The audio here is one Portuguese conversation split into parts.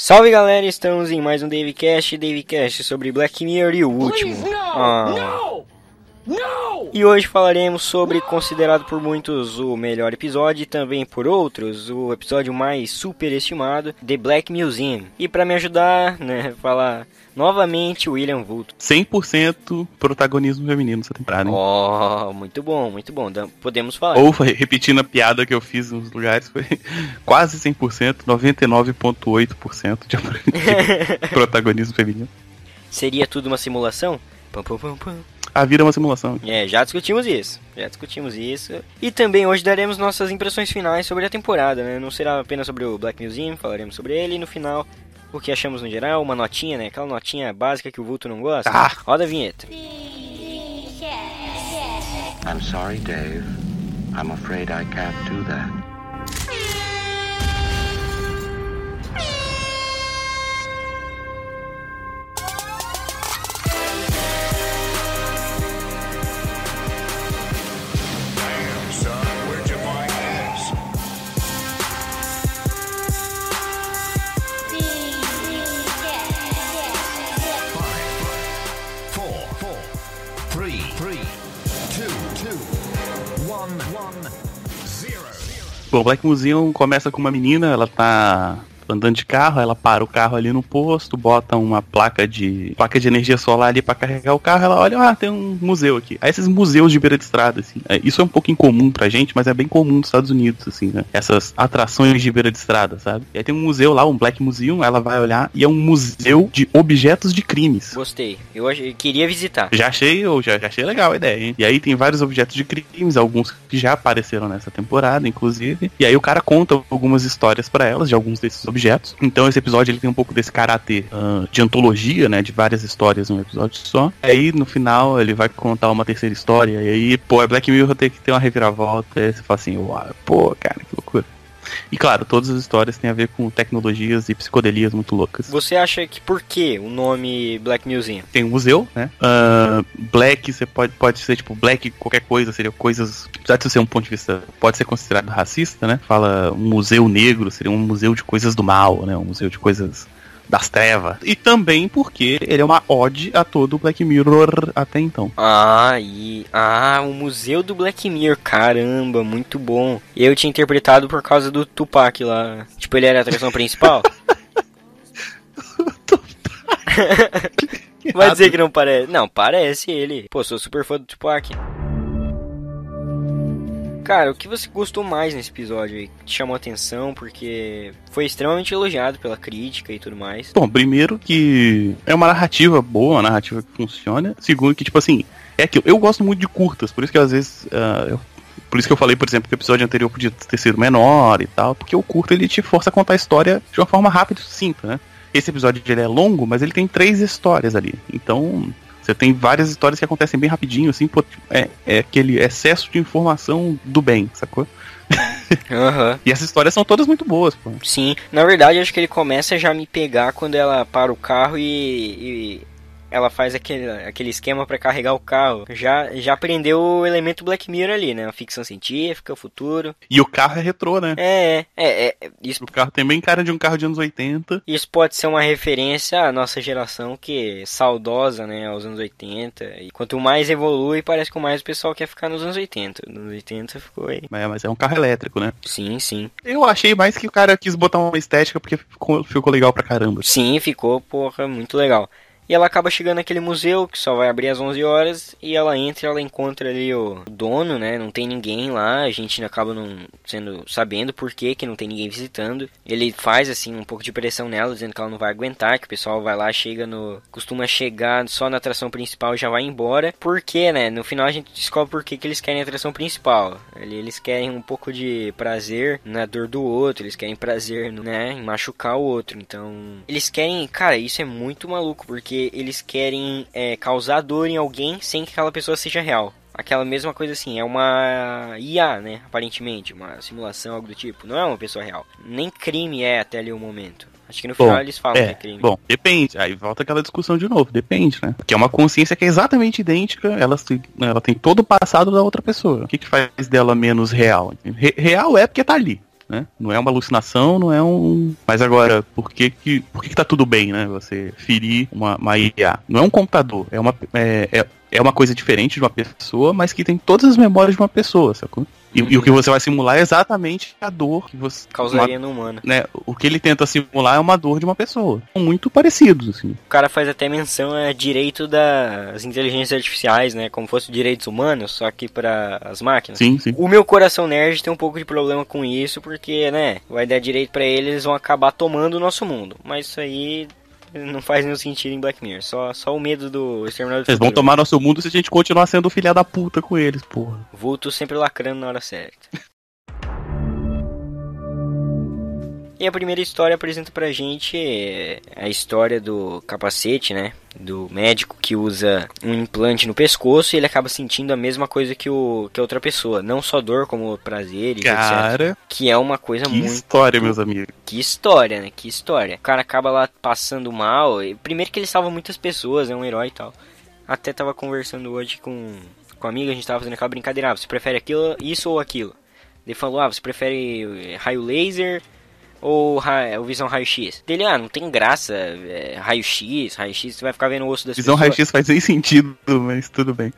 Salve galera, estamos em mais um Davecast, Davecast sobre Black Mirror e o último. Please, no! Ah. No! No! E hoje falaremos sobre, considerado por muitos o melhor episódio e também por outros o episódio mais superestimado, The Black Museum. E para me ajudar, né, falar novamente William Vulto. 100% protagonismo feminino nessa temporada. hein? Oh, muito bom, muito bom. Podemos falar. Ou foi- repetindo a piada que eu fiz nos lugares, foi quase 100%, 99,8% de de protagonismo feminino. Seria tudo uma simulação? Pam, pam, pam, pam. A vida é uma simulação. É, já discutimos isso. Já discutimos isso. E também hoje daremos nossas impressões finais sobre a temporada, né? Não será apenas sobre o Black Museum, falaremos sobre ele e no final o que achamos no geral, uma notinha, né? Aquela notinha básica que o Vulto não gosta. Ah. Roda a vinheta. I'm sorry, Dave. I'm afraid I can't do that. Black Museum começa com uma menina, ela tá andando de carro, ela para o carro ali no posto, bota uma placa de placa de energia solar ali pra carregar o carro, ela olha, ah, tem um museu aqui. Aí esses museus de beira de estrada, assim, é, isso é um pouco incomum pra gente, mas é bem comum nos Estados Unidos, assim, né? Essas atrações de beira de estrada, sabe? E aí tem um museu lá, um Black Museum, ela vai olhar e é um museu de objetos de crimes. Gostei. Eu queria visitar. Já achei, eu já, já achei legal a ideia, hein? E aí tem vários objetos de crimes, alguns que já apareceram nessa temporada, inclusive. E aí o cara conta algumas histórias pra elas de alguns desses objetos. Então esse episódio ele tem um pouco desse caráter ah, de antologia, né? De várias histórias num episódio só. Aí no final ele vai contar uma terceira história. E aí, pô, é Black Mirror tem que ter uma reviravolta. Aí você fala assim, uau, pô, cara, que loucura. E claro, todas as histórias têm a ver com tecnologias e psicodelias muito loucas. Você acha que por que o nome Black Museum? tem um museu, né? Ah, black, você pode, pode ser tipo black, qualquer coisa, seria coisas. Apesar de ser um ponto de vista, pode ser considerado racista, né? Fala um museu negro, seria um museu de coisas do mal, né? Um museu de coisas das trevas. E também porque ele é uma ode a todo o Black Mirror até então. Ah, e. Ah, o Museu do Black Mirror. Caramba, muito bom. Eu tinha interpretado por causa do Tupac lá. Tipo, ele era a atração principal. Vai dizer que não parece. Não, parece ele. Pô, sou super fã do Tupac. Cara, o que você gostou mais nesse episódio aí? Te chamou a atenção porque foi extremamente elogiado pela crítica e tudo mais. Bom, primeiro que é uma narrativa boa, uma narrativa que funciona. Segundo que, tipo assim, é aquilo. Eu gosto muito de curtas, por isso que às vezes. ah, eu- por isso que eu falei, por exemplo, que o episódio anterior podia ter sido menor e tal, porque o curto ele te força a contar a história de uma forma rápida e sucinta, né? Esse episódio ele é longo, mas ele tem três histórias ali. Então, você tem várias histórias que acontecem bem rapidinho, assim, pô, é, é aquele excesso de informação do bem, sacou? Aham. E essas histórias são todas muito boas, pô. Sim, na verdade acho que ele começa a já me pegar quando ela para o carro e, e ela faz aquele, aquele esquema pra carregar o carro. Já já aprendeu o elemento Black Mirror ali, né? A ficção científica, o futuro. E o carro é retrô, né? É, é, é, é, isso, O carro tem bem cara de um carro de anos 80. isso pode ser uma referência à nossa geração que é saudosa, né, aos anos 80. E quanto mais evolui, parece que mais o pessoal quer ficar nos anos 80. Nos anos 80 ficou aí. Mas, mas é um carro elétrico, né? Sim, sim. Eu achei mais que o cara quis botar uma estética porque ficou, ficou legal pra caramba. Sim, ficou, porra, muito legal. E ela acaba chegando naquele museu que só vai abrir às 11 horas e ela entra, ela encontra ali o dono, né? Não tem ninguém lá, a gente acaba não sendo sabendo por que que não tem ninguém visitando. Ele faz assim um pouco de pressão nela, dizendo que ela não vai aguentar, que o pessoal vai lá, chega no, costuma chegar só na atração principal e já vai embora. Por quê, né? No final a gente descobre por que que eles querem a atração principal. Eles querem um pouco de prazer na dor do outro, eles querem prazer, né, em machucar o outro. Então, eles querem, cara, isso é muito maluco porque eles querem é, causar dor em alguém sem que aquela pessoa seja real. Aquela mesma coisa assim, é uma IA, né? Aparentemente, uma simulação, algo do tipo. Não é uma pessoa real. Nem crime é até ali o momento. Acho que no final eles falam que é é, crime. bom, depende. Aí volta aquela discussão de novo, depende, né? Porque é uma consciência que é exatamente idêntica, ela, se- ela tem todo o passado da outra pessoa. O que, que faz dela menos real? Re- real é porque tá ali. Né? Não é uma alucinação, não é um. Mas agora, por que que, por que, que tá tudo bem, né? Você ferir uma, uma IA? Não é um computador, é uma. É, é, é uma coisa diferente de uma pessoa, mas que tem todas as memórias de uma pessoa, sacou? E, e o que você vai simular é exatamente a dor que você. Causaria no humano. Né, o que ele tenta simular é uma dor de uma pessoa. São muito parecidos, assim. O cara faz até menção a direito das inteligências artificiais, né? Como fosse direitos humanos, só que para as máquinas. Sim, sim. O meu coração nerd tem um pouco de problema com isso, porque, né, vai dar direito para eles, eles vão acabar tomando o nosso mundo. Mas isso aí não faz nenhum sentido em Black Mirror. Só, só o medo do Exterminador do Eles vão tomar nosso mundo se a gente continuar sendo filha da puta com eles, porra. Vulto sempre lacrando na hora certa. E a primeira história apresenta pra gente é, a história do capacete, né? Do médico que usa um implante no pescoço e ele acaba sentindo a mesma coisa que, o, que a outra pessoa. Não só dor, como prazer e etc. Cara, Que é uma coisa que muito história, meus amigos. que história, né? Que história. O cara acaba lá passando mal. e Primeiro que ele salva muitas pessoas, é um herói e tal. Até tava conversando hoje com, com um amigo, a gente tava fazendo aquela brincadeira. Ah, você prefere aquilo, isso ou aquilo? Ele falou, ah, você prefere raio laser ou ou visão raio-x? Dele, ah, não tem graça. é, raio-x, raio-x, você vai ficar vendo o osso das Visão pessoas. raio-x faz nem sentido, mas tudo bem.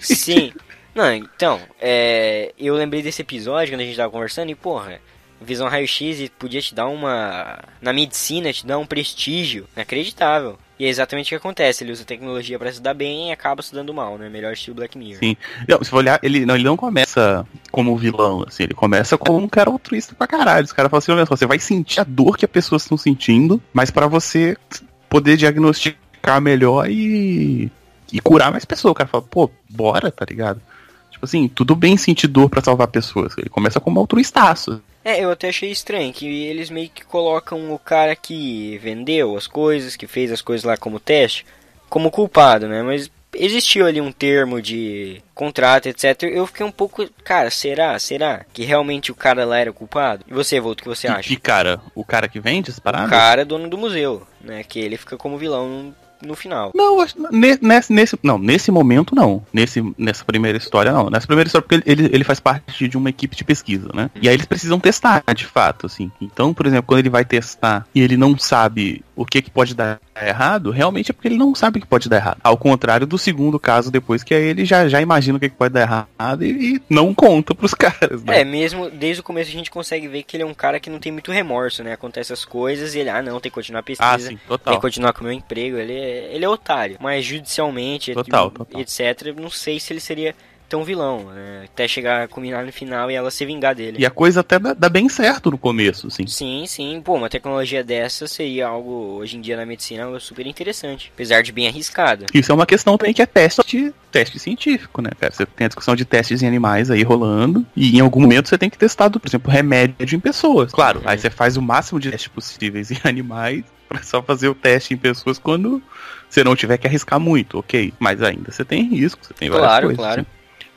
Sim. Não, então, é, eu lembrei desse episódio quando a gente tava conversando e, porra, visão raio-x e podia te dar uma. Na medicina, te dar um prestígio inacreditável. E é exatamente o que acontece. Ele usa tecnologia pra se dar bem e acaba se dando mal, né? Melhor estilo Black Mirror. Sim. Não, se for olhar, ele não, ele não começa como vilão, assim, ele começa como um cara altruísta pra caralho. Os caras falam assim, olha só, você vai sentir a dor que as pessoas estão sentindo, mas pra você poder diagnosticar melhor e, e curar mais pessoas. O cara fala, pô, bora, tá ligado? Tipo assim, tudo bem sentir dor pra salvar pessoas. Ele começa como altruistaço. É, eu até achei estranho que eles meio que colocam o cara que vendeu as coisas, que fez as coisas lá como teste, como culpado, né? Mas existiu ali um termo de contrato, etc. Eu fiquei um pouco, cara, será? Será que realmente o cara lá era culpado? E você, Volto, o que você acha? e, cara, o cara que vende as O paradas? cara é dono do museu, né? Que ele fica como vilão no, final. Não, nesse, nesse, não, nesse momento não. Nesse, nessa primeira história não. Nessa primeira história, porque ele, ele faz parte de uma equipe de pesquisa, né? E aí eles precisam testar, de fato, assim. Então, por exemplo, quando ele vai testar e ele não sabe o que, que pode dar errado, realmente é porque ele não sabe o que pode dar errado. Ao contrário do segundo caso depois, que aí ele já, já imagina o que, que pode dar errado e, e não conta pros caras, né? É, mesmo desde o começo a gente consegue ver que ele é um cara que não tem muito remorso, né? Acontece as coisas e ele, ah, não, tem que continuar a pesquisa. ah, sim, Tem que total. continuar com o meu emprego, ele é, ele é otário. Mas judicialmente, Total, total. etc., não sei se ele seria tão vilão, né? Até chegar a culminar no final e ela se vingar dele. E a coisa até dá, dá bem certo no começo, assim. Sim, sim. Pô, uma tecnologia dessa seria algo, hoje em dia na medicina, super interessante. Apesar de bem arriscado. Isso é uma questão também que é teste, teste científico, né, cara? Você tem a discussão de testes em animais aí rolando, e em algum momento você tem que testar, por exemplo, remédio em pessoas. Claro, Uhum. aí você faz o máximo de testes possíveis em animais, pra só fazer o teste em pessoas quando você não tiver que arriscar muito, ok? Mas ainda você tem risco, você tem várias Claro, coisas. claro. assim.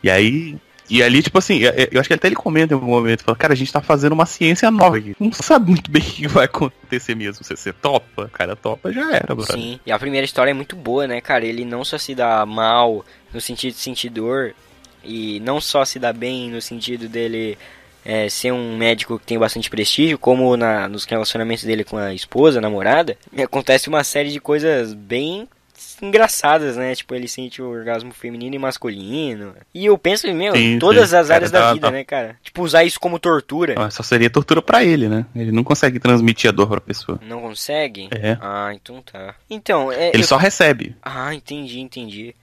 E aí. E ali, tipo assim, eu acho que até ele comenta em algum momento, fala, cara, a gente tá fazendo uma ciência nova aqui. Não sabe muito bem o que vai acontecer mesmo. Você, você topa, o cara topa, já era, brother. Sim, e a primeira história é muito boa, né, cara? Ele não só se dá mal no sentido de sentir dor, e não só se dá bem no sentido dele é, ser um médico que tem bastante prestígio, como na, nos relacionamentos dele com a esposa, a namorada, acontece uma série de coisas bem engraçadas, né? Tipo, ele sente o orgasmo feminino e masculino. E eu penso, meu, Sim, em todas sim. as Cara, áreas da tá- vida, tá- né, cara? Tipo, usar isso como tortura. Ah, Só seria tortura pra ele, né? Ele não consegue transmitir a dor pra pessoa. Não consegue? É. Ah, então tá. Então, é. Ele eu- só recebe. Ah, entendi, entendi.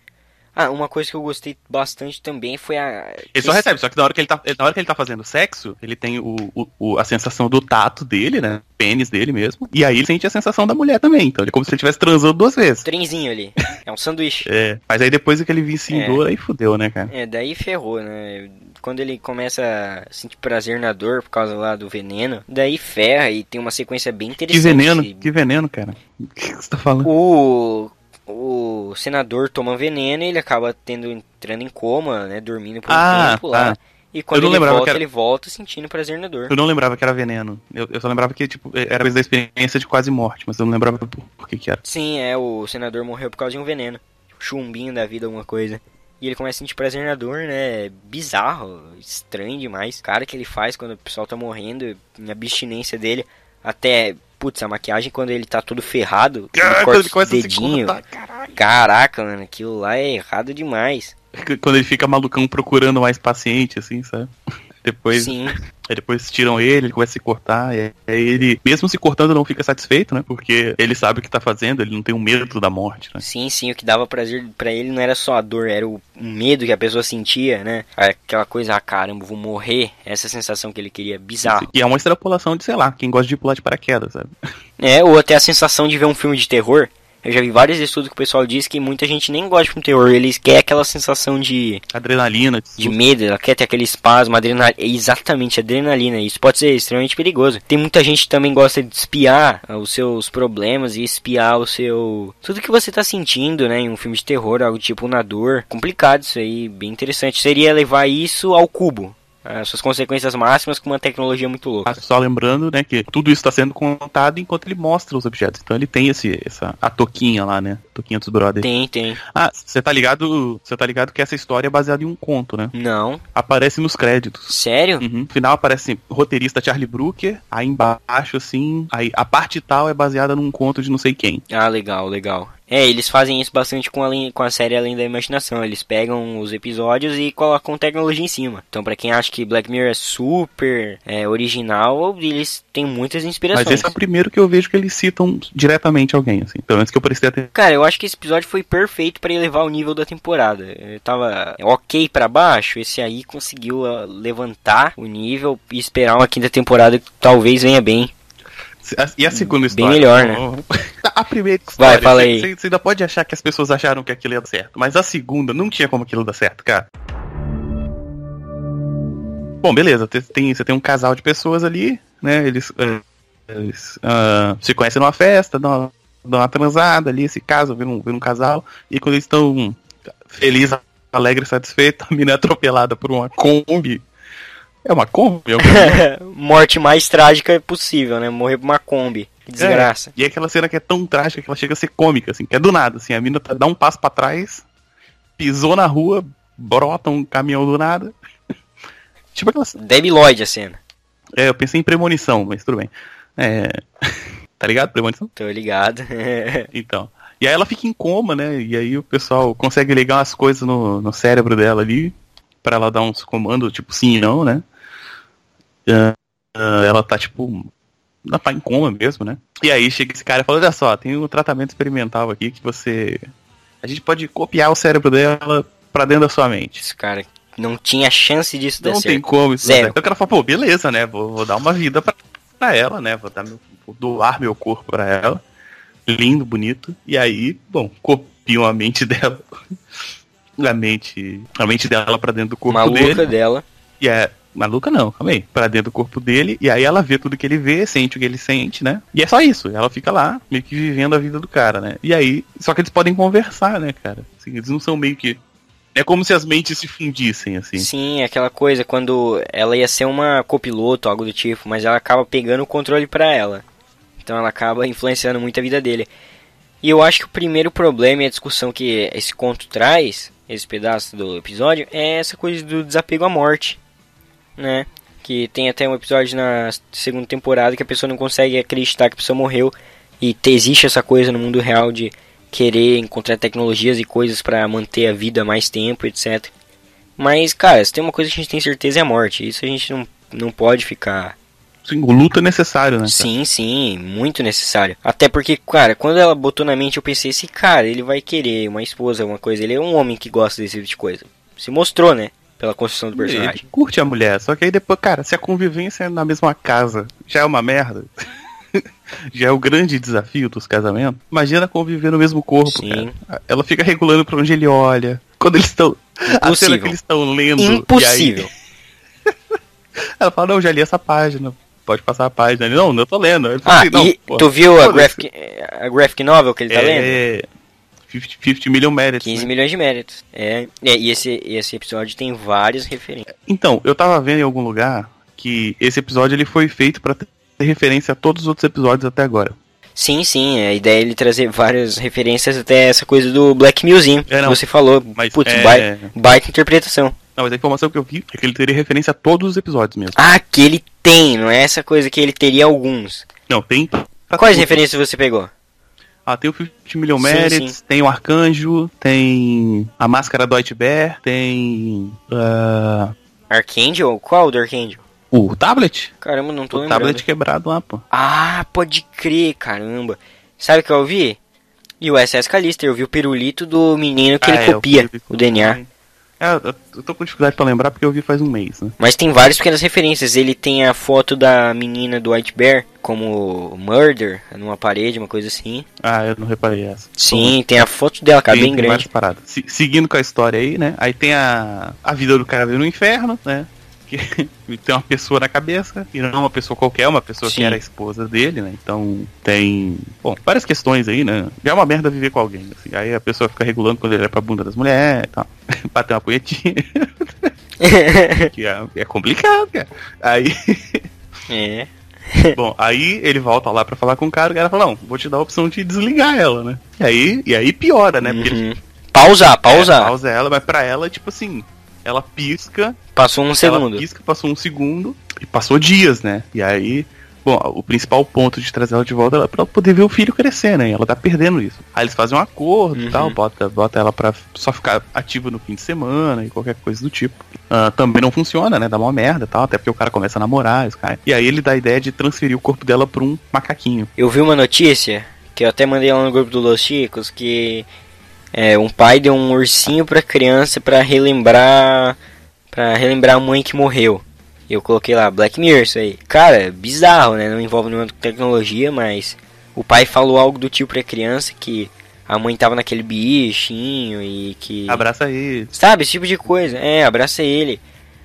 Ah, uma coisa que eu gostei bastante também foi a. Ele só recebe, só que na hora que ele tá, na hora que ele tá fazendo sexo, ele tem o, o- a sensação do tato dele, né? Pênis dele mesmo. E aí ele sente a sensação da mulher também. Então é como se ele estivesse transando duas vezes. Trenzinho ali. É um sanduíche. É. Mas aí depois que ele vicia em É. dor, aí fudeu, né, cara? É, daí ferrou, né? Quando ele começa a sentir prazer na dor por causa lá do veneno, daí ferra e tem uma sequência bem Que interessante. veneno, que veneno, cara. O que você tá falando? O, o senador toma veneno e ele acaba tendo entrando em coma, né? Dormindo por um Ah, tempo lá. tá. E quando ele volta, era- ele volta sentindo prazer na dor. Eu não lembrava que era veneno. Eu, eu só lembrava que, tipo, era coisa da experiência de quase morte, mas eu não lembrava por, por que que era. Sim, é, o senador morreu por causa de um veneno. Chumbinho da vida, alguma coisa. E ele começa a sentir prazer na dor, né? Bizarro, estranho demais. Cara que ele faz quando o pessoal tá morrendo, a abstinência dele. Até, putz, a maquiagem quando ele tá todo ferrado, ele Ah, corta quando ele os começa a se dedinhos. cortar, caralho. Caraca, mano, aquilo lá é errado demais. Quando ele fica malucão procurando mais paciente, assim, sabe? Depois, Sim, aí depois tiram ele, ele começa a se cortar, e aí ele, mesmo se cortando, não fica satisfeito, né? Porque ele sabe o que tá fazendo, ele não tem o medo da morte, né? sim, sim. O que dava prazer pra ele não era só a dor, era o medo que a pessoa sentia, né? Aquela coisa, ah, caramba, vou morrer. Essa sensação que ele queria, bizarro. E é uma extrapolação de, sei lá, quem gosta de pular de paraquedas, sabe? É, ou até a sensação de ver um filme de terror. Eu já vi vários estudos que o pessoal diz que muita gente nem gosta de de terror. Eles querem aquela sensação de, Adrenalina, de medo, ela quer ter aquele espasmo, adrenalina. Exatamente, adrenalina. Isso pode ser extremamente perigoso. Tem muita gente que também gosta de espiar ah, os seus problemas e espiar o seu. Tudo que você tá sentindo, né? Em um filme de terror, algo tipo na dor. Complicado isso aí, bem interessante. Seria levar isso ao cubo. As suas consequências máximas com uma tecnologia muito louca. Ah, Só lembrando, né, que tudo isso está sendo contado enquanto ele mostra os objetos. Então ele tem esse, essa, a toquinha lá, né? Toquinha dos brothers. Tem, tem. Ah, você tá ligado? Você tá ligado que essa história é baseada em um conto, né? Não. Aparece nos créditos. Sério? Uhum. No final aparece roteirista Charlie Brooker, aí embaixo, assim, aí a parte tal é baseada num conto de não sei quem. Ah, legal, legal. É, eles fazem isso bastante com a, com a série Além da Imaginação. Eles pegam os episódios e colocam tecnologia em cima. Então, pra quem acha que Black Mirror é super é, original, eles têm muitas inspirações. Mas esse é o primeiro que eu vejo que eles citam diretamente alguém, assim. Pelo menos que eu prestei atenção. Cara, eu acho que esse episódio foi perfeito pra elevar o nível da temporada. Eu tava ok pra baixo, esse aí conseguiu ah, levantar o nível e esperar uma quinta temporada que talvez venha bem. E a segunda Bem história? melhor, né? A primeira história, Vai, fala você- aí. Você, você ainda pode achar que as pessoas acharam que aquilo ia dar certo, mas a segunda não tinha como aquilo dar certo, cara. Bom, beleza, te- tem, você tem um casal de pessoas ali, né? Eles, eh, eles, ah, se conhecem numa festa, dão uma, dão uma transada ali, se casam, viram, viram um casal, e quando eles estão felizes, alegres, satisfeitos, a mina é atropelada por uma Kombi. É uma Kombi? É uma Morte mais trágica possível, né? Morrer por uma Kombi. Que desgraça. É, e é aquela cena que é tão trágica que ela chega a ser cômica, assim, que é do nada, assim, a mina tá- dá um passo pra trás, pisou na rua, brota um caminhão do nada. tipo aquela. Debbie Lloyd a cena. É, eu pensei em premonição, mas tudo bem. É. tá ligado? Premonição? Tô ligado. Então. E aí ela fica em coma, né? E aí o pessoal consegue ligar umas coisas no, no cérebro dela ali, pra ela dar uns comandos, tipo sim e não, né? Ah, ela tá tipo. Ela tá em coma mesmo, né? E aí chega esse cara e fala: Olha só, tem um tratamento experimental aqui que você. A gente pode copiar o cérebro dela pra dentro da sua mente. Esse cara não tinha chance disso dar Não tem certo. como isso Zero. certo. Então o cara fala, pô, beleza, né? Vou, vou dar uma vida pra, pra ela, né? Vou, dar meu- vou doar meu corpo pra ela. Lindo, bonito. E aí, bom, copiam a mente dela. A mente. A mente dela pra dentro do corpo Maluca dele. dela. E é. Maluca não, calma aí. Pra dentro do corpo dele. E aí ela vê tudo que ele vê, sente o que ele sente, né? E é só isso. Ela fica lá, meio que vivendo a vida do cara, né? E aí. Só que eles podem conversar, né, cara? Assim, eles não são meio que. É como se as mentes se fundissem, assim. Sim, aquela coisa quando ela ia ser uma copiloto, algo do tipo, mas ela acaba pegando o controle pra ela. Então ela acaba influenciando muito a vida dele. E eu acho que o primeiro problema e a discussão que esse conto traz, esse pedaço do episódio, é essa coisa do desapego à morte, né? Que tem até um episódio na segunda temporada que a pessoa não consegue acreditar que a pessoa morreu e te- existe essa coisa no mundo real de querer encontrar tecnologias e coisas pra manter a vida mais tempo, etc. Mas, cara, se tem uma coisa que a gente tem certeza é a morte. Isso a gente não, não pode ficar. Sim, o luto é necessário, né? cara? Sim, sim, muito necessário. Até porque, cara, quando ela botou na mente, eu pensei, esse cara, ele vai querer uma esposa, uma coisa. Ele é um homem que gosta desse tipo de coisa. Se mostrou, né? Pela construção do personagem. Ele curte a mulher, só que aí depois, cara, se a convivência é na mesma casa já é uma merda, já é o grande desafio dos casamentos, imagina conviver no mesmo corpo, Sim. cara. Ela fica regulando pra onde ele olha. Quando eles estão. A cena que eles estão lendo. Impossível. E aí, ela fala, não, já li essa página. Pode passar a página. Ele, não, eu tô lendo. Ele Ah, assim, e tu viu a graphic, a graphic novel que ele tá lendo? É. 50, 50 million merits. 15 né? milhões de méritos. É, é, e esse, esse episódio tem várias referências. Então, eu tava vendo em algum lugar que esse episódio ele foi feito pra ter referência a todos os outros episódios até agora. Sim, sim, a ideia é ele trazer várias referências até essa coisa do Black Museum É, que você falou. mas Putz, é- bai- baita interpretação. Não, mas a informação que eu vi é que ele teria referência a todos os episódios mesmo. Ah, que ele tem, não é essa coisa que ele teria alguns. Não, tem. Quais referências você pegou? Ah, tem o 50 Million Merits, tem o Arcanjo, tem a Máscara do White Bear, tem. ah, Archangel? Qual do Archangel? o tablet? Caramba, não tô O lembrando. tablet quebrado lá, pô. Ah, pode crer, caramba. Sabe o que eu vi? E o SS Callister, eu vi o pirulito do menino que Ah, ele é, copia vi- o DNA. É, eu- tô com dificuldade pra lembrar porque eu vi faz um mês, né? Mas tem várias pequenas referências. Ele tem a foto da menina do White Bear como murder numa parede, uma coisa assim. Ah, eu não reparei essa. Sim, tem a foto dela, cara, tem, bem tem várias grande. paradas. Se- seguindo com a história aí, né? Aí tem a, a vida do cara no inferno, né? Que tem uma pessoa na cabeça, e não uma pessoa qualquer, uma pessoa Sim. que era a esposa dele, né? Então tem, bom, várias questões aí, né? Já é uma merda viver com alguém, assim. Aí a pessoa fica regulando quando ele é pra bunda das mulheres e tal. Bater uma punhetinha. que é, é complicado, cara. Aí, é. bom, aí ele volta lá pra falar com o cara, e o cara fala, não, vou te dar a opção de desligar ela, né? E aí, e aí piora, né? Porque ele Uhum. Pausar, pausar. é, pausa ela, mas pra ela, tipo assim, ela pisca, Passou um segundo. ela pisca, passou um segundo e passou dias, né? E aí, bom, o principal ponto de trazer ela de volta é pra ela poder ver o filho crescer, né? E ela tá perdendo isso. Aí eles fazem um acordo e Uhum. tal, bota, bota ela pra só ficar ativa no fim de semana e qualquer coisa do tipo. Ah, também não funciona, né? Dá uma merda e tal, até porque o cara começa a namorar, os cara. E aí ele dá a ideia de transferir o corpo dela pra um macaquinho. Eu vi uma notícia, que eu até mandei lá no grupo do Los Chicos, que é, um pai deu um ursinho pra criança pra relembrar para relembrar a mãe que morreu. Eu coloquei lá Black Mirror isso aí. Cara, bizarro, né? Não envolve nenhuma tecnologia, mas o pai falou algo do tipo pra criança que a mãe tava naquele bichinho e que Abraça ele. Sabe, esse tipo de coisa. É, abraça ele.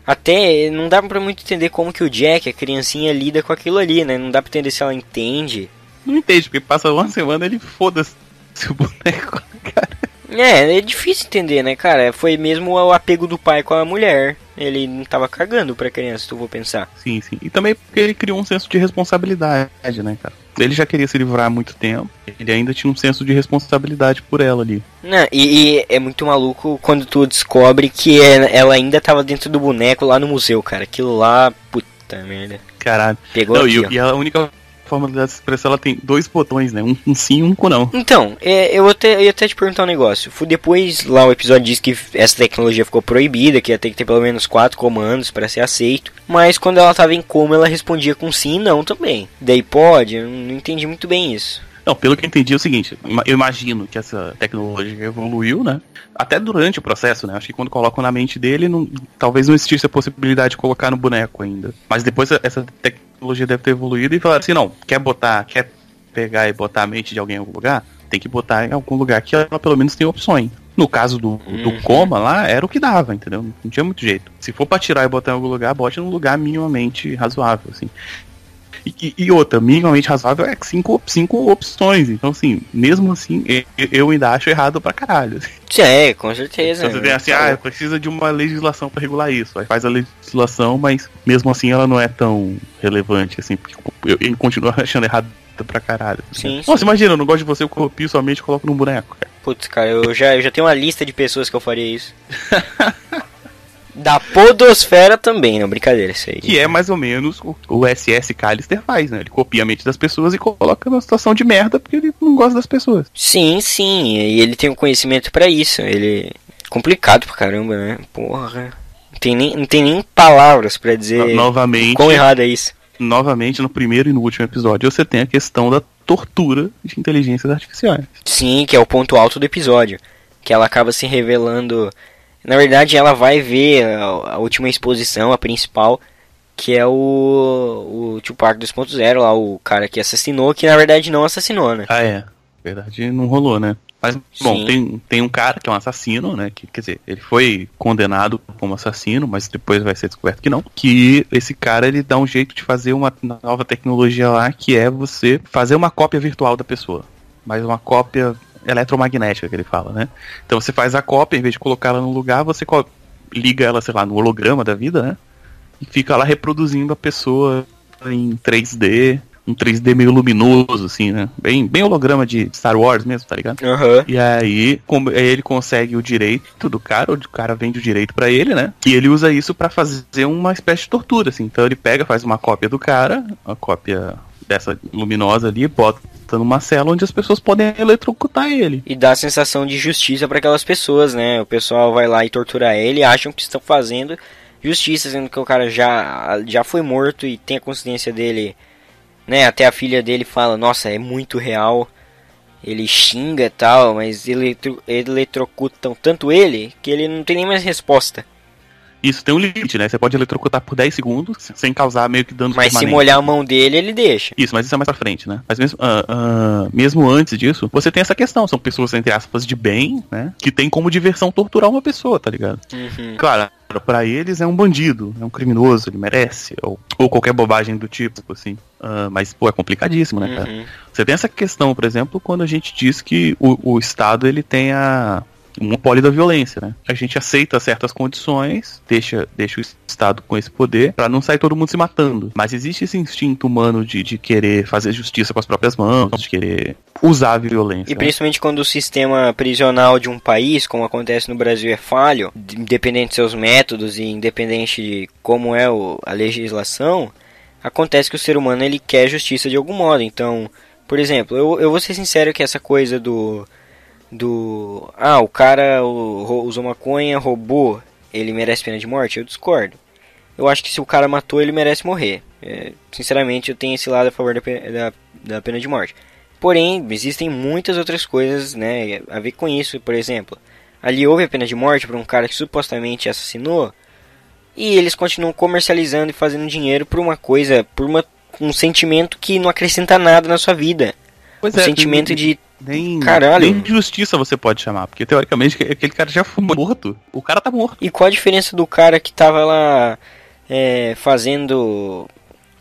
Até não dá pra muito entender como que o Jack, a criancinha, lida com aquilo ali, né? Não dá pra entender se ela entende. Não entende, porque passa uma semana ele foda-se o boneco, cara. É, é difícil entender, né, cara? Foi mesmo o apego do pai com a mulher. Ele não tava cagando pra criança, tu for pensar. Sim, sim. E também porque ele criou um senso de responsabilidade, né, cara? Ele já queria se livrar há muito tempo. Ele ainda tinha um senso de responsabilidade por ela ali. Não, e, e é muito maluco quando tu descobre que é- ela ainda tava dentro do boneco lá no museu, cara. Aquilo lá, puta merda. Caralho. Pegou Não, aqui, e, e a única forma dela se expressar, ela tem dois botões, né? Um com sim e um com não. Então, é, eu, até, eu ia até te perguntar um negócio. Depois lá o episódio diz que essa tecnologia ficou proibida, que ia ter que ter pelo menos quatro comandos para ser aceito. Mas quando ela tava em coma, ela respondia com sim e não também. Daí pode, eu não entendi muito bem isso. Não, pelo que eu entendi é o seguinte, eu imagino que essa tecnologia evoluiu, né? Até durante o processo, né? Acho que quando colocam na mente dele, não- talvez não existisse a possibilidade de colocar no boneco ainda. Mas depois essa tecnologia deve ter evoluído e falaram assim, não, quer botar, quer pegar e botar a mente de alguém em algum lugar? Tem que botar em algum lugar que ela pelo menos tem opções. No caso do, do Uhum. coma lá, era o que dava, entendeu? Não tinha muito jeito. Se for pra tirar e botar em algum lugar, bote num lugar minimamente razoável, assim. E, e- outra, minimamente razoável é cinco, cinco opções. Então, assim, mesmo assim, eu ainda acho errado pra caralho. assim. É, com certeza. Então, você tem assim, ah, precisa de uma legislação pra regular isso. Aí faz a legislação, mas mesmo assim ela não é tão relevante, assim, porque eu, eu continuo achando errado pra caralho. Sim, Nossa, imagina, eu não gosto de você, eu copio somente e coloco num boneco, cara. Putz, cara, eu já, eu já tenho uma lista de pessoas que eu faria isso. da podosfera também, não, brincadeira, isso aí. Que é mais ou menos o, o SS Callister faz, né? Ele copia a mente das pessoas e coloca numa situação de merda porque ele não gosta das pessoas. Sim, sim, e ele tem um conhecimento pra isso. Ele complicado pra caramba, né? Porra. Não tem nem, não tem nem palavras pra dizer No- novamente, quão errado é isso. novamente, no primeiro e no último episódio, você tem a questão da tortura de inteligências artificiais. Sim, que é o ponto alto do episódio. Que ela acaba se revelando. Na verdade, ela vai ver a, a última exposição, a principal, que é o, o Tupac 2.0, lá, o cara que assassinou, que na verdade não assassinou, né? Ah, é. Na verdade, não rolou, né? Mas, bom, Sim. tem, tem um cara que é um assassino, né? Que, quer dizer, ele foi condenado como assassino, mas depois vai ser descoberto que não. Que esse cara, ele dá um jeito de fazer uma nova tecnologia lá, que é você fazer uma cópia virtual da pessoa. Mas uma cópia eletromagnética, que ele fala, né? Então você faz a cópia, em vez de colocar ela no lugar, você liga ela, sei lá, no holograma da vida, né? E fica lá reproduzindo a pessoa em 3D, um 3D meio luminoso, assim, né? Bem, bem holograma de Star Wars mesmo, tá ligado? Aham. E aí, como, aí ele consegue o direito do cara, o cara vende o direito pra ele, né? E ele usa isso pra fazer uma espécie de tortura, assim. Então ele pega, faz uma cópia do cara, uma cópia dessa luminosa ali, bota numa cela onde as pessoas podem eletrocutar ele. E dá a sensação de justiça pra aquelas pessoas, né? O pessoal vai lá e tortura ele, acham que estão fazendo justiça, sendo que o cara já, já foi morto e tem a consciência dele, né? Até a filha dele fala, nossa, é muito real. Ele xinga e tal, mas eletro, eletrocutam tanto ele que ele não tem nem mais resposta. Isso tem um limite, né? Você pode eletrocutar por 10 segundos sem causar meio que dano Mas se molhar a mão dele, ele deixa. Isso, mas isso é mais pra frente, né? Mas mesmo, ah, ah, mesmo antes disso, você tem essa questão. São pessoas, entre aspas, de bem, né? Que tem como diversão torturar uma pessoa, tá ligado? Uhum. Claro, pra eles é um bandido, é um criminoso, ele merece. Ou, ou qualquer bobagem do tipo, assim. Ah, mas, pô, é complicadíssimo, né, cara? Uhum. Você tem essa questão, por exemplo, quando a gente diz que o, o Estado ele tem a o monopólio da violência, né? A gente aceita certas condições, deixa, deixa o Estado com esse poder pra não sair todo mundo se matando. Mas existe esse instinto humano de, de querer fazer justiça com as próprias mãos, de querer usar a violência. E principalmente quando o sistema prisional de um país, como acontece no Brasil, é falho, independente de seus métodos e independente de como é o, a legislação, acontece que o ser humano ele quer justiça de algum modo. Então, por exemplo, eu, eu vou ser sincero que essa coisa do do ah, o cara usou maconha, roubou, ele merece pena de morte, eu discordo. Eu acho que se o cara matou, ele merece morrer. É, sinceramente, eu tenho esse lado a favor da, da, da pena de morte. Porém, existem muitas outras coisas, né, a ver com isso. Por exemplo, ali houve a pena de morte para um cara que supostamente assassinou, e eles continuam comercializando e fazendo dinheiro por uma coisa, por uma, um sentimento que não acrescenta nada na sua vida. Pois um é, sentimento de Nem, Caralho. nem justiça você pode chamar, porque teoricamente aquele cara já foi morto. O cara tá morto. E qual a diferença do cara que tava lá é, fazendo.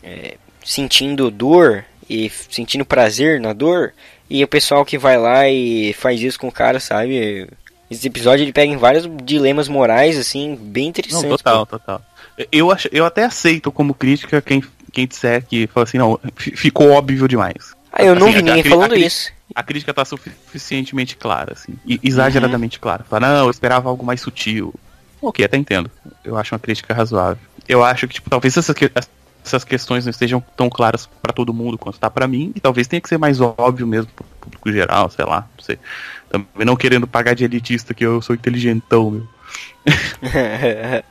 é, sentindo dor e sentindo prazer na dor, e o pessoal que vai lá e faz isso com o cara, sabe? Esse episódio ele pega em vários dilemas morais, assim, bem Não, interessantes. total, total. Eu, eu até aceito como crítica quem, quem disser que fala assim, não, fi- ficou óbvio demais. Ah, eu não Assim, vi a- ninguém falando a cri- isso. A crítica tá suficientemente clara, assim. E exageradamente clara. Fala, não, eu esperava algo mais sutil. Ok, até entendo. Eu acho uma crítica razoável. Eu acho que, tipo, talvez essas, que- essas questões não estejam tão claras pra todo mundo quanto tá pra mim. E talvez tenha que ser mais óbvio mesmo pro público geral, sei lá. Não sei. Também não querendo pagar de elitista que eu sou inteligentão, meu.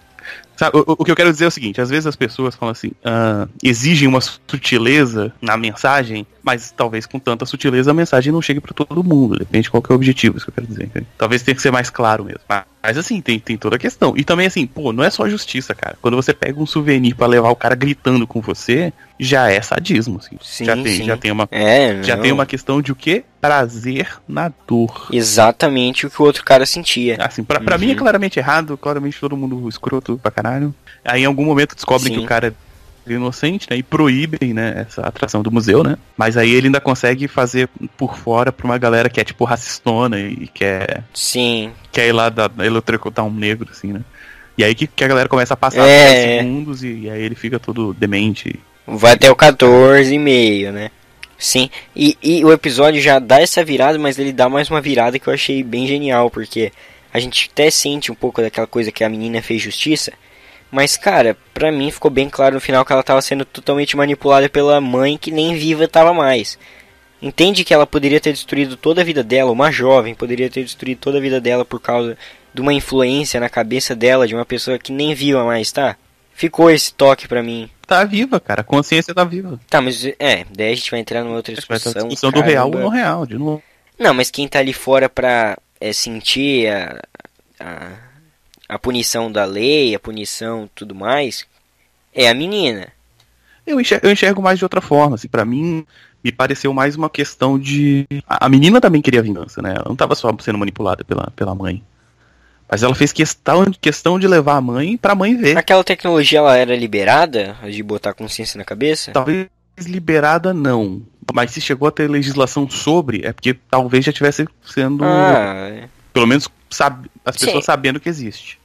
Sabe, o, o que eu quero dizer é o seguinte, às vezes as pessoas falam assim, ah, exigem uma sutileza na mensagem, mas talvez com tanta sutileza a mensagem não chegue pra todo mundo, depende de qual que é o objetivo, isso que eu quero dizer. entende? Talvez tenha que ser mais claro mesmo. Mas, assim, tem, tem toda a questão. E também assim, pô, não é só justiça, cara. Quando você pega um souvenir pra levar o cara gritando com você, já é sadismo, assim. Sim, já tem, sim. já tem uma É, já não. tem uma questão de o quê? Prazer na dor. Exatamente o que o outro cara sentia. Assim, pra, pra mim é Uhum. claramente errado, claramente todo mundo escroto pra caralho. Aí em algum momento descobrem Sim. que o cara inocente, né? E proíbem, né, essa atração do museu, né? Mas aí ele ainda consegue fazer por fora pra uma galera que é tipo racistona e quer, Sim. quer ir lá da, eletrocutar um negro, assim, né? E aí que, que a galera começa a passar É. 10 segundos e, e aí ele fica todo demente. Vai até o 14,5, né? Sim, e, e o episódio já dá essa virada, mas ele dá mais uma virada que eu achei bem genial, porque a gente até sente um pouco daquela coisa que a menina fez justiça, mas cara, pra mim ficou bem claro no final que ela tava sendo totalmente manipulada pela mãe que nem viva tava mais. Entende que ela poderia ter destruído toda a vida dela, uma jovem poderia ter destruído toda a vida dela por causa de uma influência na cabeça dela de uma pessoa que nem viva mais, tá? Ficou esse toque pra mim. Tá viva, cara. A consciência tá viva. Tá, mas é, daí a gente vai entrar numa outra ter a discussão. discussão do real ou caramba. no real, de novo. Não, mas quem tá ali fora pra é, sentir a, a, a punição da lei, a punição tudo mais, é a menina. Eu enxergo, eu enxergo mais de outra forma, assim, para mim me pareceu mais uma questão de a menina também queria vingança, né? Ela não tava só sendo manipulada pela, pela mãe. Mas ela fez questão, questão de levar a mãe pra mãe ver. Aquela tecnologia ela era liberada de botar consciência na cabeça? Talvez liberada não, mas se chegou a ter legislação sobre, é porque talvez já tivesse sendo Ah, é. pelo menos sabe, as Sim. pessoas sabendo que existe.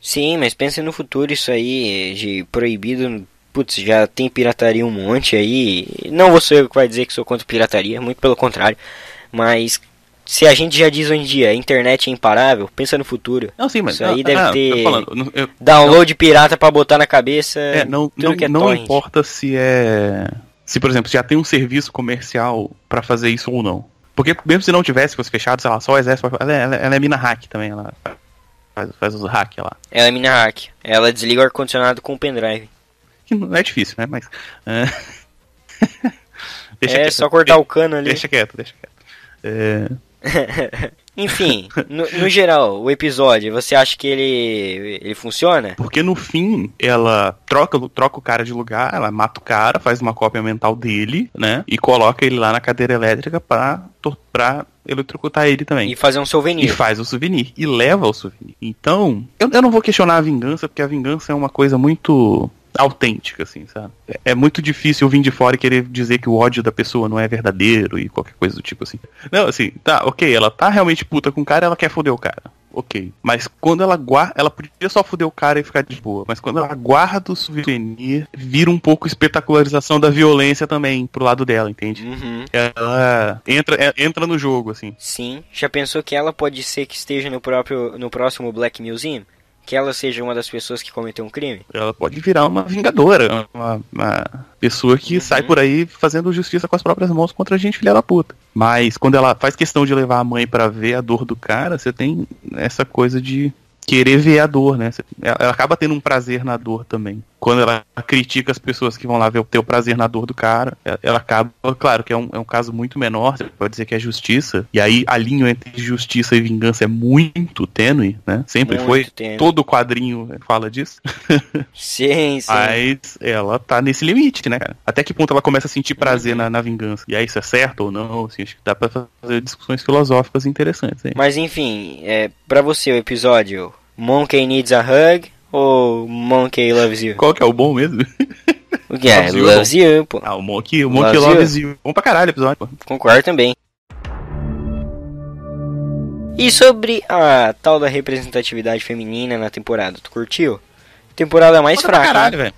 sim, mas pense no futuro isso aí de proibido putz, já tem pirataria um monte aí. Não vou ser eu que vai dizer que sou contra pirataria, muito pelo contrário. Mas se a gente já diz hoje em dia, a internet é imparável, pensa no futuro. Não, sim, mas Isso aí não, deve não, ter falando, não- eu- Download pirata pra botar na cabeça. É, não, não, é não torrent. importa se é. Se, por exemplo, já tem um serviço comercial pra fazer isso ou não. Porque mesmo se não tivesse, fosse fechado, sei lá, só o exército. Ela, é- ela, é- ela é mina hack também, ela faz, faz os hack lá. Ela é mina hack. Ela desliga o ar-condicionado com o pendrive. Que não é difícil, né? Mas. é. deixa é quieto, só cortar o cano ali. Deixa quieto, deixa quieto. É, Enfim, no, no geral, o episódio, você acha que ele, ele funciona? Porque no fim, ela troca, troca o cara de lugar, ela mata o cara, faz uma cópia mental dele, né? E coloca ele lá na cadeira elétrica pra, pra eletrocutar ele também. E fazer um E souvenir. faz o souvenir. E leva o souvenir. Então, eu, eu não vou questionar a vingança, porque a vingança é uma coisa muito autêntica, assim, sabe? É, é muito difícil eu vir de fora e querer dizer que o ódio da pessoa não é verdadeiro e qualquer coisa do tipo assim. Não, assim, tá, ok, ela tá realmente puta com o cara, ela quer foder o cara. Ok. Mas quando ela guarda. Ela podia só foder o cara e ficar de boa. Mas quando ela guarda o souvenir, vira um pouco espetacularização da violência também pro lado dela, entende? Uhum. Ela entra, é- entra no jogo, assim. Sim. Já pensou que ela pode ser que esteja no próprio no próximo Black Museum? Que ela seja uma das pessoas que cometeu um crime? Ela pode virar uma vingadora, uma, uma pessoa que Uhum. sai por aí fazendo justiça com as próprias mãos contra a gente, filha da puta. Mas quando ela faz questão de levar a mãe pra ver a dor do cara, você tem essa coisa de querer ver a dor, né? Ela acaba tendo um prazer na dor também. Quando ela critica as pessoas que vão lá ver o teu prazer na dor do cara, ela, acaba, claro que é um, é um caso muito menor, você pode dizer que é justiça, e aí a linha entre justiça e vingança é muito tênue, né? Sempre Muito foi. tênue. Todo quadrinho fala disso. Sim, sim. Mas ela tá nesse limite, né, cara? Até que ponto ela começa a sentir prazer na, na vingança? E aí, isso é certo ou não? Assim, acho que dá pra fazer discussões filosóficas interessantes aí. Mas enfim, é, pra você o episódio Monkey Needs a Hug ou Monkey Loves You? Qual que é o bom mesmo? O que é? Loves You, Loves You, pô. ah, o Monkey, o Monkey Loves You. Loves You. Bom pra caralho o episódio, pô. Concordo também. E sobre a tal da representatividade feminina na temporada, tu curtiu? Temporada mais Foda fraca. pra caralho, né? velho.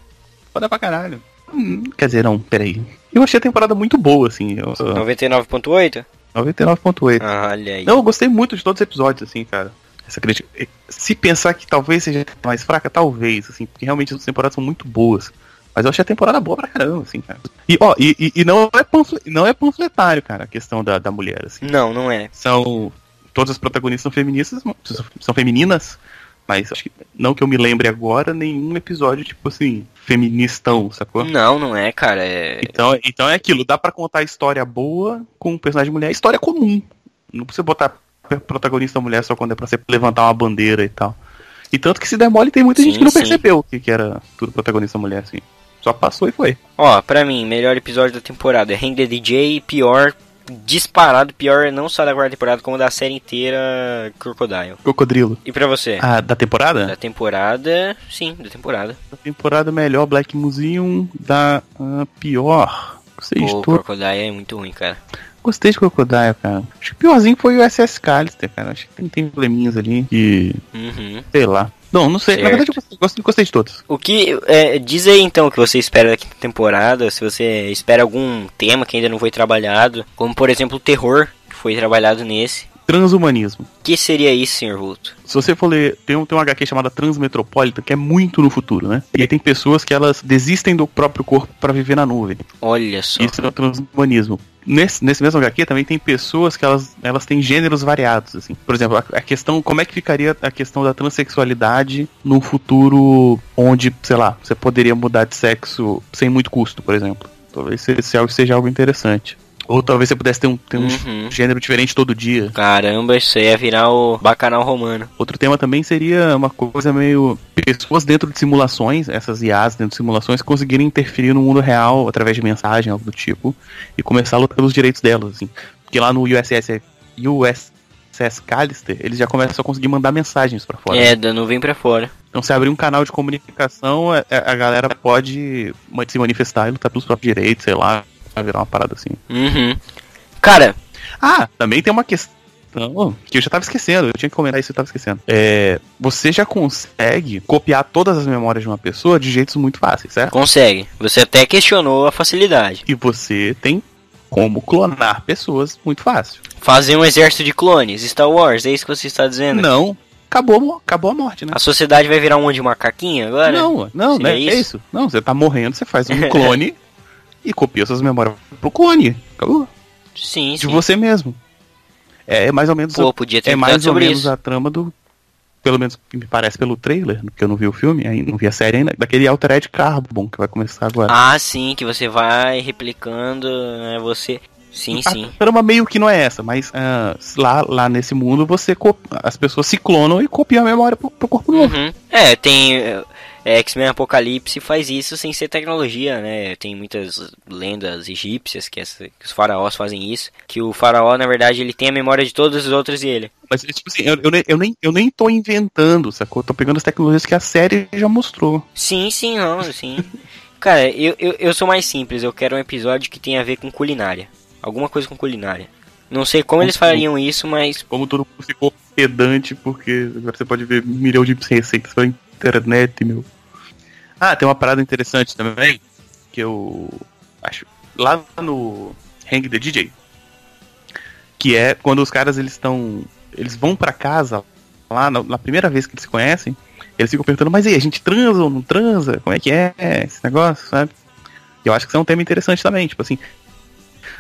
Foda pra caralho. Hum, quer dizer, não, peraí. Eu achei a temporada muito boa, assim. Eu, eu- 99.8? 99.8. Ah, olha aí. Não, eu gostei muito de todos os episódios, assim, cara. Essa crítica. Se pensar que talvez seja mais fraca, talvez, assim, porque realmente as temporadas são muito boas. Mas eu achei a temporada boa pra caramba, assim, cara. E, ó, e, e- não, é não é panfletário, cara, a questão da, da mulher, assim. Não, não é. São. Todas as protagonistas são feministas, são femininas, mas acho que, não que eu me lembre agora, nenhum episódio, tipo assim, feministão, sacou? Não, não é, cara. É... Então, então é aquilo, dá pra contar história boa com um personagem mulher, história comum. Não precisa botar protagonista mulher só quando é pra você levantar uma bandeira e tal. E tanto que se der mole, tem muita Sim, gente que não sim. percebeu que, que era tudo protagonista mulher, assim. Só passou e foi. Ó, pra mim, melhor episódio da temporada é the DJ, pior, disparado, pior não só da quarta temporada, como da série inteira Crocodile. Crocodrilo. E pra você? Ah, da temporada? Da temporada, sim, da temporada. Da temporada melhor, Black Museum. Da ah, pior. De Pô, tudo. Crocodile é muito ruim, cara. Gostei de Crocodile, cara. Acho que o piorzinho foi o SS Callister, cara. Acho que tem, tem probleminhas ali que. Uhum. sei lá. Não, não sei. Na Certo. verdade, eu gostei, gostei, gostei de todos. O que. É, diz aí então o que você espera da quinta temporada, se você espera algum tema que ainda não foi trabalhado, como por exemplo o terror, que foi trabalhado nesse. Transhumanismo. O que seria isso, senhor Vulto? Se você for ler, tem um, tem um HQ chamada Transmetropolitan, que é muito no futuro, né? E aí tem pessoas que elas desistem do próprio corpo pra viver na nuvem. Olha só. Isso é o transhumanismo. Nesse, nesse mesmo HQ também tem pessoas que elas, elas têm gêneros variados, assim. Por exemplo, a, a questão, como é que ficaria a questão da transexualidade num futuro onde, sei lá, você poderia mudar de sexo sem muito custo, por exemplo. Talvez seja algo interessante. Ou talvez você pudesse ter um, ter um Uhum. gênero diferente todo dia. Caramba, isso aí ia virar o bacanal romano. Outro tema também seria uma coisa meio. Pessoas dentro de simulações, essas IAs dentro de simulações, conseguirem interferir no mundo real através de mensagem, algo do tipo, e começar a lutar pelos direitos delas, assim. Porque lá no USS, USS Callister, eles já começam a conseguir mandar mensagens pra fora. É, da nuvem pra fora. Então, se abrir um canal de comunicação, a, a galera pode se manifestar e lutar pelos próprios direitos, sei lá, vai virar uma parada assim. Uhum. Cara, Ah, também tem uma questão que eu já tava esquecendo, eu tinha que comentar isso eu tava esquecendo. É, você já consegue copiar todas as memórias de uma pessoa de jeitos muito fáceis, certo? Consegue. Você até questionou a facilidade. E você tem como clonar pessoas muito fácil. Fazer um exército de clones. Star Wars, é isso que você está dizendo? Não, acabou, acabou a morte, né? A sociedade vai virar um monte de macaquinho agora? Não, não, Seria né? isso? É isso. Não, você tá morrendo, você faz um clone e copia suas memórias pro clone. Acabou. Sim, De sim. você mesmo. É mais ou menos. Pô, podia ter é mais ou menos isso. a trama do. Pelo menos que me parece pelo trailer, porque eu não vi o filme, aí não vi a série ainda, daquele Altered Carbon que vai começar agora. Ah, sim, que você vai replicando, né, você... Sim, sim. A trama meio que não é essa, mas ah, lá, lá nesse mundo você as pessoas se clonam e copiam a memória pro, pro corpo novo. Uhum. É, tem. É, X-Men Apocalipse faz isso sem ser tecnologia, né? Tem muitas lendas egípcias que, essa- que os faraós fazem isso. Que o faraó, na verdade, ele tem a memória de todos os outros e ele. Mas tipo assim, eu, eu, nem- eu, nem, eu nem tô inventando, sacou? Eu tô pegando as tecnologias que a série já mostrou. Sim, sim, não, sim. Cara, eu, eu, eu sou mais simples, eu quero um episódio que tenha a ver com culinária. Alguma coisa com culinária. Não sei como eles fariam isso, mas. Como todo mundo ficou pedante, porque agora você pode ver milhão de receitas pela internet, meu. Ah, tem uma parada interessante também, que eu acho. Lá no Hang the DJ, que é quando os caras eles estão. Eles vão pra casa, lá na, na primeira vez que eles se conhecem, eles ficam perguntando, mas e a gente transa ou não transa? Como é que é esse negócio, sabe? Eu acho que isso é um tema interessante também, tipo assim,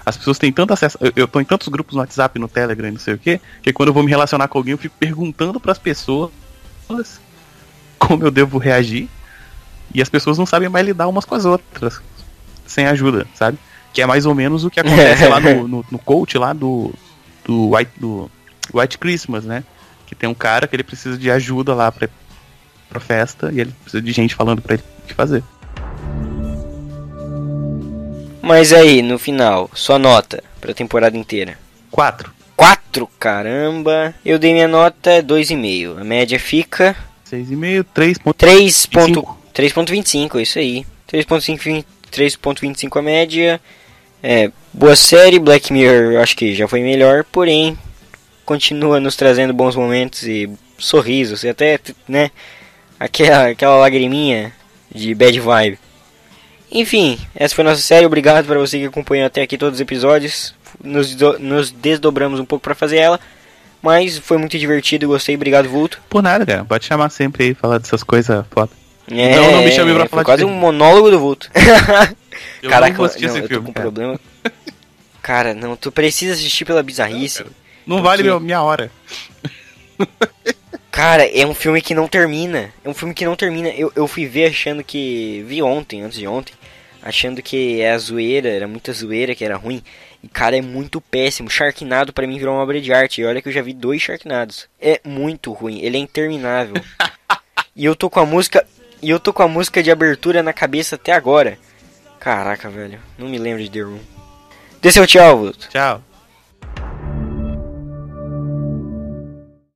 as pessoas têm tanto acesso. Eu, eu tô em tantos grupos no WhatsApp, no Telegram, não sei o quê, que quando eu vou me relacionar com alguém, eu fico perguntando pras pessoas como eu devo reagir. E as pessoas não sabem mais lidar umas com as outras. Sem ajuda, sabe? Que é mais ou menos o que acontece lá no, no, no coach lá do. Do White, do White Christmas, né? Que tem um cara que ele precisa de ajuda lá pra, pra festa e ele precisa de gente falando pra ele o que fazer. Mas aí, no final, só nota pra temporada inteira. Quatro. 4, caramba. Eu dei minha nota 2,5. A média fica 6,5, 3 ponto- 3. 25. 3.25, é isso aí. 3.5 3.25 a média. É, boa série, Black Mirror acho que já foi melhor, porém continua nos trazendo bons momentos e sorrisos, e até, né, aquela, aquela lagriminha de bad vibe. Enfim, essa foi a nossa série, obrigado para você que acompanhou até aqui todos os episódios. Nos, nos desdobramos um pouco para fazer ela, mas foi muito divertido, gostei, obrigado Vulto. Por nada, cara. Pode chamar sempre aí, falar dessas coisas foda. É, Não, não me chame pra falar quase um monólogo do Vulto. Eu Caraca, não não, eu tô filme, com cara. problema. Cara, não, tu precisa assistir pela bizarrice. Não Por vale quê? meu- minha hora. Cara, é um filme que não termina. É um filme que não termina. Eu, eu fui ver achando que. Vi ontem, antes de ontem. Achando que é a zoeira, era muita zoeira, que era ruim. E cara, é muito péssimo. Sharknado pra mim virou uma obra de arte. E olha que eu já vi dois Sharknados. É muito ruim, ele é interminável. e eu tô com a música. E eu tô com a música de abertura na cabeça até agora. Caraca, velho. Não me lembro de The Room. Dê seu tchau, Vulto. Tchau.